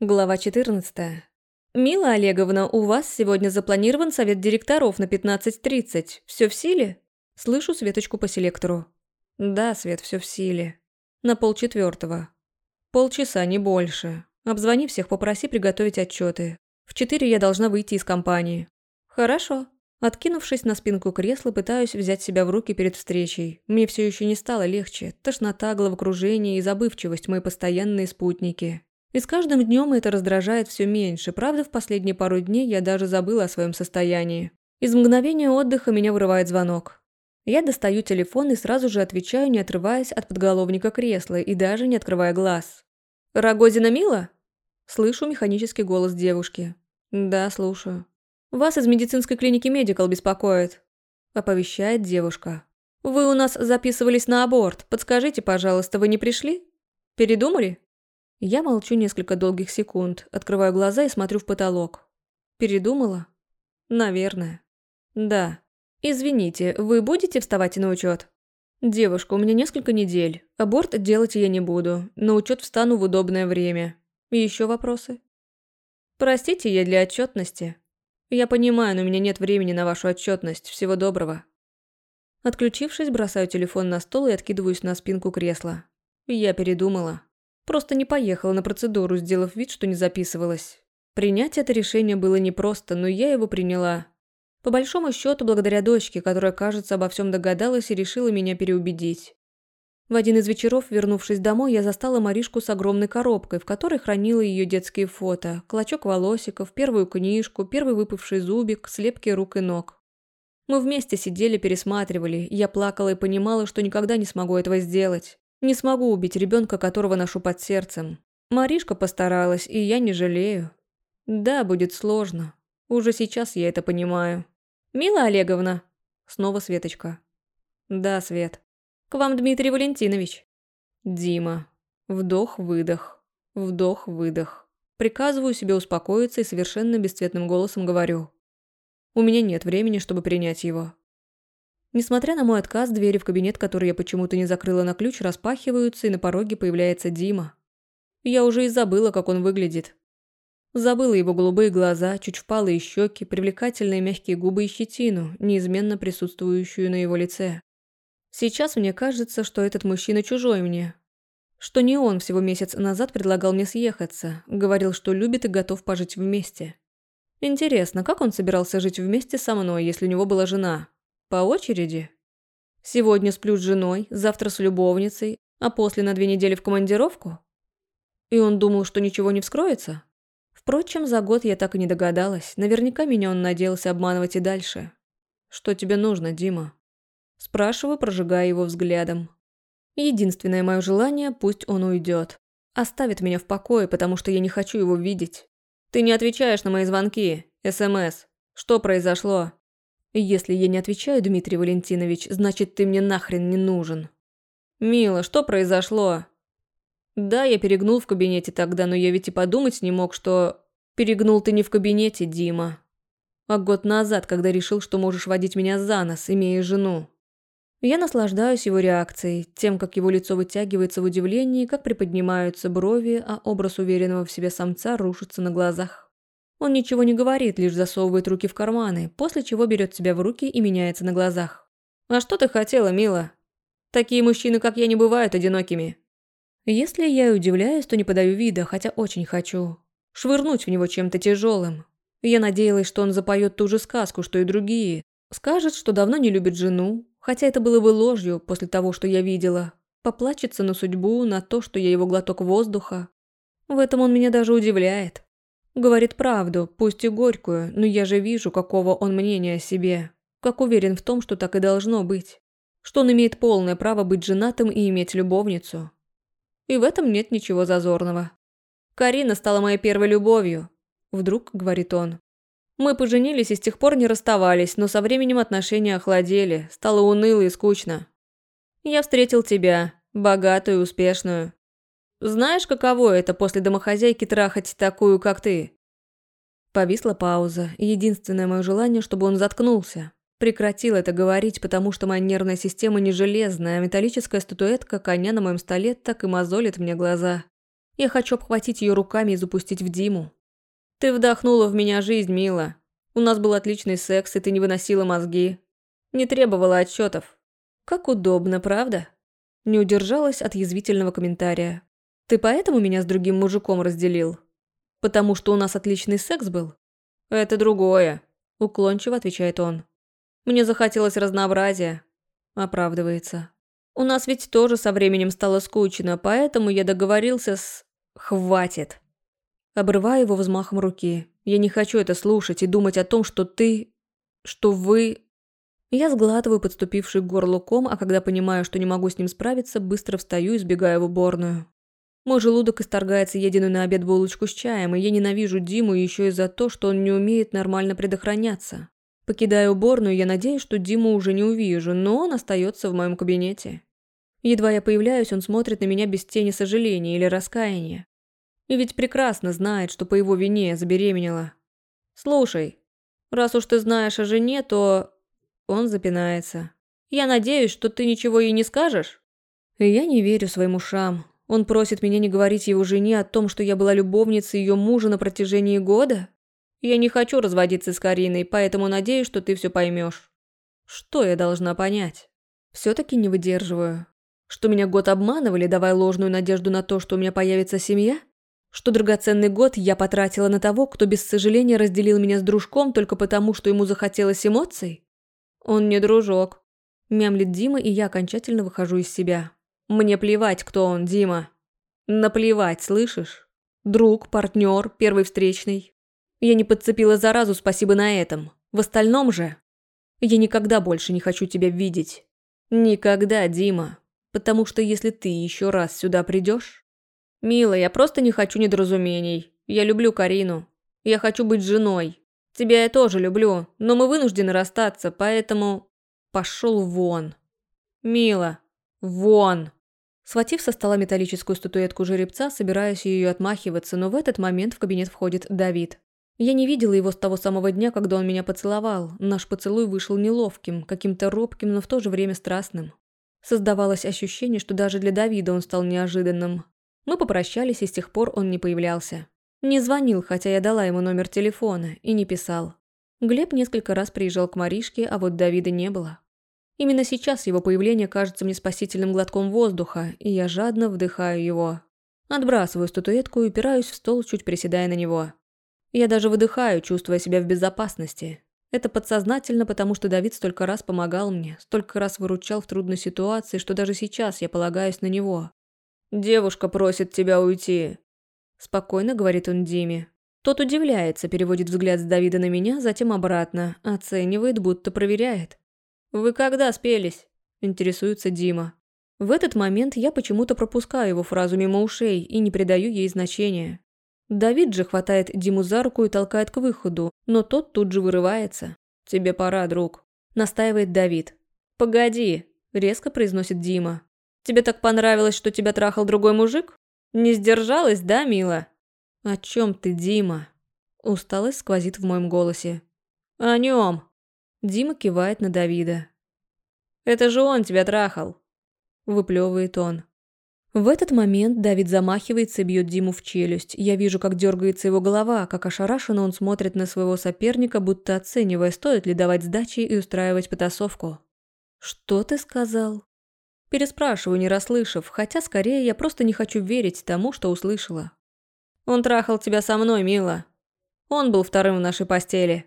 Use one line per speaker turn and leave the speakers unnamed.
Глава 14. «Мила Олеговна, у вас сегодня запланирован совет директоров на 15.30. Все в силе?» Слышу Светочку по селектору. «Да, Свет, все в силе. На полчетвертого. Полчаса, не больше. Обзвони всех, попроси приготовить отчеты. В четыре я должна выйти из компании». «Хорошо». Откинувшись на спинку кресла, пытаюсь взять себя в руки перед встречей. Мне все еще не стало легче. Тошнота, головокружение и забывчивость – мои постоянные спутники. И с каждым днем это раздражает все меньше. Правда, в последние пару дней я даже забыла о своем состоянии. Из мгновения отдыха меня вырывает звонок. Я достаю телефон и сразу же отвечаю, не отрываясь от подголовника кресла и даже не открывая глаз. «Рогозина Мила?» Слышу механический голос девушки. «Да, слушаю». «Вас из медицинской клиники Медикал беспокоит», – оповещает девушка. «Вы у нас записывались на аборт. Подскажите, пожалуйста, вы не пришли? Передумали?» Я молчу несколько долгих секунд, открываю глаза и смотрю в потолок. Передумала? Наверное. Да. Извините, вы будете вставать на учет? Девушка, у меня несколько недель. Аборт делать я не буду. На учет встану в удобное время. Еще вопросы? Простите, я для отчетности. Я понимаю, но у меня нет времени на вашу отчетность. Всего доброго. Отключившись, бросаю телефон на стол и откидываюсь на спинку кресла. Я передумала. Просто не поехала на процедуру, сделав вид, что не записывалась. Принять это решение было непросто, но я его приняла. По большому счету, благодаря дочке, которая, кажется, обо всем догадалась и решила меня переубедить. В один из вечеров, вернувшись домой, я застала Маришку с огромной коробкой, в которой хранила ее детские фото, клочок волосиков, первую книжку, первый выпавший зубик, слепки рук и ног. Мы вместе сидели, пересматривали, я плакала и понимала, что никогда не смогу этого сделать. Не смогу убить ребенка, которого ношу под сердцем. Маришка постаралась, и я не жалею. Да, будет сложно. Уже сейчас я это понимаю. «Мила Олеговна!» Снова Светочка. «Да, Свет. К вам Дмитрий Валентинович». «Дима. Вдох-выдох. Вдох-выдох. Приказываю себе успокоиться и совершенно бесцветным голосом говорю. У меня нет времени, чтобы принять его. Несмотря на мой отказ, двери в кабинет, который я почему-то не закрыла на ключ, распахиваются, и на пороге появляется Дима. Я уже и забыла, как он выглядит. Забыла его голубые глаза, чуть впалые щеки, привлекательные мягкие губы и щетину, неизменно присутствующую на его лице. Сейчас мне кажется, что этот мужчина чужой мне. Что не он всего месяц назад предлагал мне съехаться, говорил, что любит и готов пожить вместе. Интересно, как он собирался жить вместе со мной, если у него была жена? По очереди? Сегодня сплю с женой, завтра с любовницей, а после на две недели в командировку? И он думал, что ничего не вскроется? Впрочем, за год я так и не догадалась. Наверняка меня он надеялся обманывать и дальше. «Что тебе нужно, Дима?» Спрашиваю, прожигая его взглядом. Единственное мое желание – пусть он уйдет. Оставит меня в покое, потому что я не хочу его видеть. Ты не отвечаешь на мои звонки, СМС. Что произошло? Если я не отвечаю, Дмитрий Валентинович, значит, ты мне нахрен не нужен. Мила, что произошло? Да, я перегнул в кабинете тогда, но я ведь и подумать не мог, что... Перегнул ты не в кабинете, Дима. А год назад, когда решил, что можешь водить меня за нос, имея жену. Я наслаждаюсь его реакцией, тем, как его лицо вытягивается в удивлении, как приподнимаются брови, а образ уверенного в себе самца рушится на глазах. Он ничего не говорит, лишь засовывает руки в карманы, после чего берет себя в руки и меняется на глазах. «А что ты хотела, мила? Такие мужчины, как я, не бывают одинокими». Если я и удивляюсь, то не подаю вида, хотя очень хочу. Швырнуть в него чем-то тяжелым. Я надеялась, что он запоет ту же сказку, что и другие. Скажет, что давно не любит жену, хотя это было бы ложью после того, что я видела. Поплачется на судьбу, на то, что я его глоток воздуха. В этом он меня даже удивляет. Говорит правду, пусть и горькую, но я же вижу, какого он мнения о себе. Как уверен в том, что так и должно быть. Что он имеет полное право быть женатым и иметь любовницу. И в этом нет ничего зазорного. «Карина стала моей первой любовью», – вдруг говорит он. «Мы поженились и с тех пор не расставались, но со временем отношения охладели, стало уныло и скучно. Я встретил тебя, богатую и успешную. Знаешь, каково это после домохозяйки трахать такую, как ты?» Повисла пауза, и единственное мое желание, чтобы он заткнулся. Прекратил это говорить, потому что моя нервная система не железная, а металлическая статуэтка коня на моем столе так и мозолит мне глаза. Я хочу обхватить ее руками и запустить в Диму. Ты вдохнула в меня жизнь, мила. У нас был отличный секс, и ты не выносила мозги. Не требовала отчетов. Как удобно, правда? Не удержалась от язвительного комментария. Ты поэтому меня с другим мужиком разделил? Потому что у нас отличный секс был? Это другое, уклончиво отвечает он. Мне захотелось разнообразия. Оправдывается. У нас ведь тоже со временем стало скучно, поэтому я договорился с... Хватит. Обрываю его взмахом руки. Я не хочу это слушать и думать о том, что ты... что вы... Я сглатываю подступивший к горлу ком, а когда понимаю, что не могу с ним справиться, быстро встаю и сбегаю в уборную. Мой желудок исторгается единую на обед булочку с чаем, и я ненавижу Диму еще и за то, что он не умеет нормально предохраняться. Покидая уборную, я надеюсь, что Диму уже не увижу, но он остается в моем кабинете. Едва я появляюсь, он смотрит на меня без тени сожаления или раскаяния. И ведь прекрасно знает, что по его вине я забеременела. «Слушай, раз уж ты знаешь о жене, то...» Он запинается. «Я надеюсь, что ты ничего ей не скажешь?» И я не верю своим ушам. Он просит меня не говорить его жене о том, что я была любовницей ее мужа на протяжении года? Я не хочу разводиться с Кариной, поэтому надеюсь, что ты все поймешь. Что я должна понять? Все-таки не выдерживаю. Что меня год обманывали, давая ложную надежду на то, что у меня появится семья? Что драгоценный год я потратила на того, кто без сожаления разделил меня с дружком только потому, что ему захотелось эмоций? Он не дружок. Мямлит Дима, и я окончательно выхожу из себя. Мне плевать, кто он, Дима. Наплевать, слышишь? Друг, партнер, первый встречный. Я не подцепила заразу, спасибо на этом. В остальном же... Я никогда больше не хочу тебя видеть. Никогда, Дима. Потому что если ты еще раз сюда придешь... Мила, я просто не хочу недоразумений. Я люблю Карину. Я хочу быть женой. Тебя я тоже люблю, но мы вынуждены расстаться, поэтому... Пошел вон. Мила, вон. Схватив со стола металлическую статуэтку жеребца, собираюсь ее отмахиваться, но в этот момент в кабинет входит Давид. Я не видела его с того самого дня, когда он меня поцеловал. Наш поцелуй вышел неловким, каким-то робким, но в то же время страстным. Создавалось ощущение, что даже для Давида он стал неожиданным. Мы попрощались, и с тех пор он не появлялся. Не звонил, хотя я дала ему номер телефона, и не писал. Глеб несколько раз приезжал к Маришке, а вот Давида не было. Именно сейчас его появление кажется мне спасительным глотком воздуха, и я жадно вдыхаю его. Отбрасываю статуэтку и упираюсь в стол, чуть приседая на него. Я даже выдыхаю, чувствуя себя в безопасности. Это подсознательно, потому что Давид столько раз помогал мне, столько раз выручал в трудной ситуации, что даже сейчас я полагаюсь на него. «Девушка просит тебя уйти», – спокойно говорит он Диме. Тот удивляется, переводит взгляд с Давида на меня, затем обратно, оценивает, будто проверяет. «Вы когда спелись?» – интересуется Дима. В этот момент я почему-то пропускаю его фразу мимо ушей и не придаю ей значения. Давид же хватает Диму за руку и толкает к выходу, но тот тут же вырывается. «Тебе пора, друг», – настаивает Давид. «Погоди», – резко произносит Дима. «Тебе так понравилось, что тебя трахал другой мужик? Не сдержалась, да, мила?» «О чем ты, Дима?» Усталость сквозит в моем голосе. «О нем», Дима кивает на Давида. «Это же он тебя трахал!» Выплевывает он. В этот момент Давид замахивается и бьет Диму в челюсть. Я вижу, как дергается его голова, как ошарашенно он смотрит на своего соперника, будто оценивая, стоит ли давать сдачи и устраивать потасовку. «Что ты сказал?» Переспрашиваю, не расслышав, хотя скорее я просто не хочу верить тому, что услышала. «Он трахал тебя со мной, мила. Он был вторым в нашей постели».